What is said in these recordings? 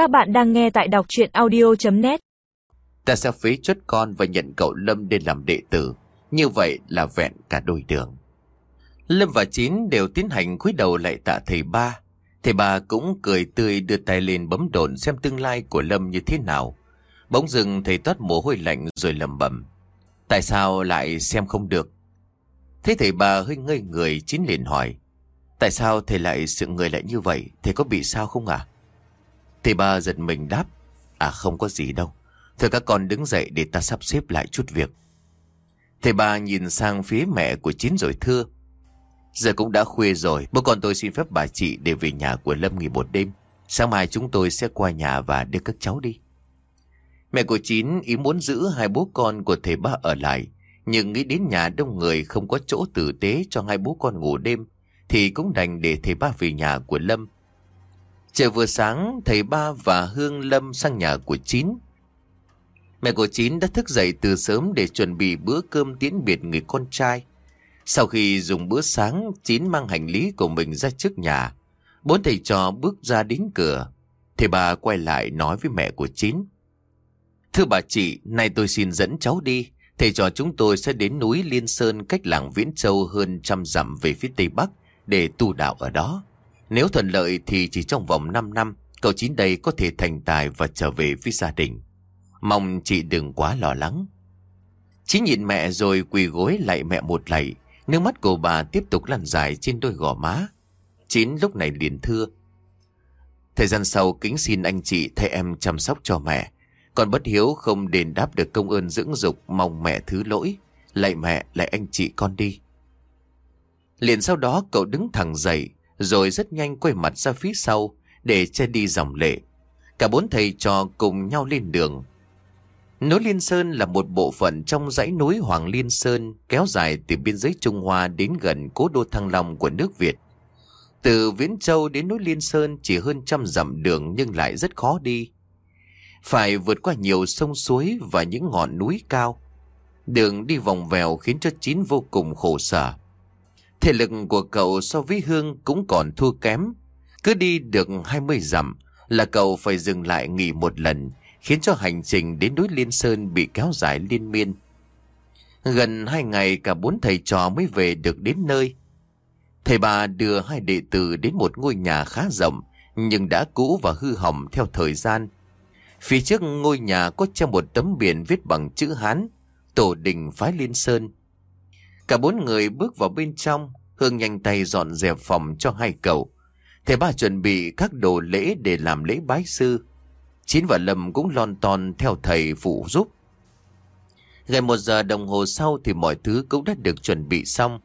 Các bạn đang nghe tại đọc chuyện audio.net Ta sẽ phí chút con và nhận cậu Lâm để làm đệ tử. Như vậy là vẹn cả đôi đường. Lâm và Chín đều tiến hành cúi đầu lại tạ thầy ba. Thầy ba cũng cười tươi đưa tay lên bấm đồn xem tương lai của Lâm như thế nào. Bỗng dừng thầy toát mồ hôi lạnh rồi lầm bẩm, Tại sao lại xem không được? Thế thầy ba hơi ngây người, Chín liền hỏi. Tại sao thầy lại sự người lại như vậy? Thầy có bị sao không à? Thì ba giật mình đáp. À không có gì đâu. Thôi các con đứng dậy để ta sắp xếp lại chút việc. Thầy ba nhìn sang phía mẹ của Chín rồi thưa. Giờ cũng đã khuya rồi, bố con tôi xin phép bà chị để về nhà của Lâm nghỉ một đêm. Sáng mai chúng tôi sẽ qua nhà và đưa các cháu đi. Mẹ của Chín ý muốn giữ hai bố con của thầy ba ở lại, nhưng nghĩ đến nhà đông người không có chỗ tử tế cho hai bố con ngủ đêm, thì cũng đành để thầy ba về nhà của Lâm. Trời vừa sáng, thầy ba và Hương Lâm sang nhà của Chín. Mẹ của Chín đã thức dậy từ sớm để chuẩn bị bữa cơm tiễn biệt người con trai. Sau khi dùng bữa sáng, Chín mang hành lý của mình ra trước nhà. Bốn thầy trò bước ra đến cửa. Thầy bà quay lại nói với mẹ của Chín. Thưa bà chị, nay tôi xin dẫn cháu đi. Thầy trò chúng tôi sẽ đến núi Liên Sơn cách làng Viễn Châu hơn trăm dặm về phía Tây Bắc để tu đạo ở đó. Nếu thuận lợi thì chỉ trong vòng 5 năm, cậu Chín đây có thể thành tài và trở về với gia đình. Mong chị đừng quá lo lắng. Chín nhìn mẹ rồi quỳ gối lại mẹ một lạy. Nước mắt của bà tiếp tục lăn dài trên đôi gò má. Chín lúc này liền thưa. Thời gian sau kính xin anh chị thay em chăm sóc cho mẹ. Còn bất hiếu không đền đáp được công ơn dưỡng dục mong mẹ thứ lỗi. Lạy mẹ, lạy anh chị con đi. Liền sau đó cậu đứng thẳng dậy, rồi rất nhanh quay mặt ra phía sau để che đi dòng lệ. Cả bốn thầy trò cùng nhau lên đường. Núi Liên Sơn là một bộ phận trong dãy núi Hoàng Liên Sơn kéo dài từ biên giới Trung Hoa đến gần cố đô Thăng Long của nước Việt. Từ Viễn Châu đến núi Liên Sơn chỉ hơn trăm dặm đường nhưng lại rất khó đi. Phải vượt qua nhiều sông suối và những ngọn núi cao. Đường đi vòng vèo khiến cho Chín vô cùng khổ sở. Thể lực của cậu so với Hương cũng còn thua kém. Cứ đi được 20 dặm là cậu phải dừng lại nghỉ một lần, khiến cho hành trình đến núi Liên Sơn bị kéo dài liên miên. Gần hai ngày cả bốn thầy trò mới về được đến nơi. Thầy bà đưa hai đệ tử đến một ngôi nhà khá rộng, nhưng đã cũ và hư hỏng theo thời gian. Phía trước ngôi nhà có treo một tấm biển viết bằng chữ Hán, Tổ đình phái Liên Sơn. Cả bốn người bước vào bên trong, Hương nhanh tay dọn dẹp phòng cho hai cậu. Thầy ba chuẩn bị các đồ lễ để làm lễ bái sư. Chín và Lâm cũng lon ton theo thầy phụ giúp. Gần một giờ đồng hồ sau thì mọi thứ cũng đã được chuẩn bị xong.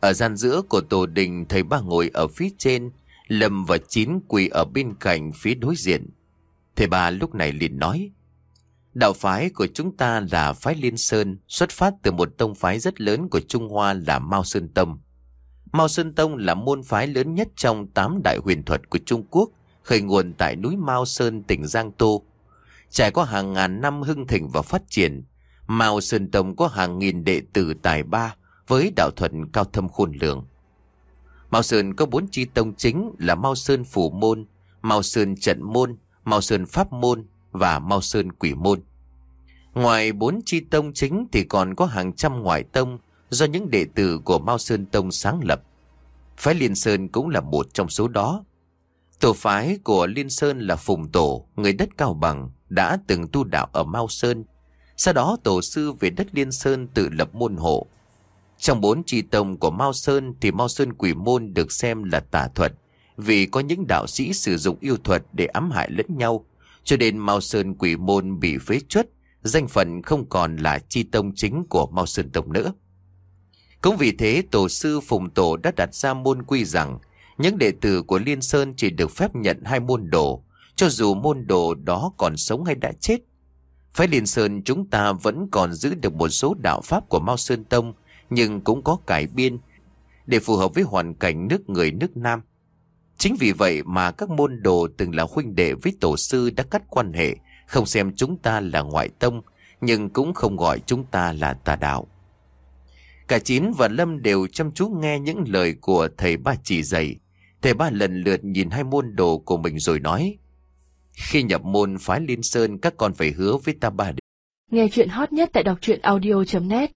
Ở gian giữa của tổ đình thầy ba ngồi ở phía trên, Lâm và Chín quỳ ở bên cạnh phía đối diện. Thầy ba lúc này liền nói. Đạo phái của chúng ta là phái Liên Sơn, xuất phát từ một tông phái rất lớn của Trung Hoa là Mao Sơn Tông. Mao Sơn Tông là môn phái lớn nhất trong tám đại huyền thuật của Trung Quốc, khởi nguồn tại núi Mao Sơn tỉnh Giang Tô. Trải qua hàng ngàn năm hưng thịnh và phát triển, Mao Sơn Tông có hàng nghìn đệ tử tài ba với đạo thuật cao thâm khôn lường. Mao Sơn có bốn chi tông chính là Mao Sơn Phủ Môn, Mao Sơn Trận Môn, Mao Sơn Pháp Môn và Mao Sơn Quỷ Môn. Ngoài bốn chi tông chính thì còn có hàng trăm ngoại tông do những đệ tử của Mao Sơn Tông sáng lập. Phái Liên Sơn cũng là một trong số đó. Tổ phái của Liên Sơn là Phùng Tổ, người đất cao bằng, đã từng tu đạo ở Mao Sơn. Sau đó tổ sư về đất Liên Sơn tự lập môn hộ. Trong bốn chi tông của Mao Sơn thì Mao Sơn Quỷ Môn được xem là tà thuật, vì có những đạo sĩ sử dụng yêu thuật để ám hại lẫn nhau, cho nên Mao Sơn Quỷ Môn bị phế chuất, danh phận không còn là chi tông chính của Mao Sơn Tông nữa. Cũng vì thế tổ sư Phùng Tổ đã đặt ra môn quy rằng những đệ tử của Liên Sơn chỉ được phép nhận hai môn đồ, cho dù môn đồ đó còn sống hay đã chết. Phái Liên Sơn chúng ta vẫn còn giữ được một số đạo pháp của Mao Sơn Tông, nhưng cũng có cải biên để phù hợp với hoàn cảnh nước người nước Nam. Chính vì vậy mà các môn đồ từng là huynh đệ với tổ sư đã cắt quan hệ, không xem chúng ta là ngoại tông, nhưng cũng không gọi chúng ta là tà đạo. Cả Chín và Lâm đều chăm chú nghe những lời của thầy ba chỉ dạy. Thầy ba lần lượt nhìn hai môn đồ của mình rồi nói. Khi nhập môn phái Liên Sơn các con phải hứa với ta ba Nghe chuyện hot nhất tại đọc truyện audio.net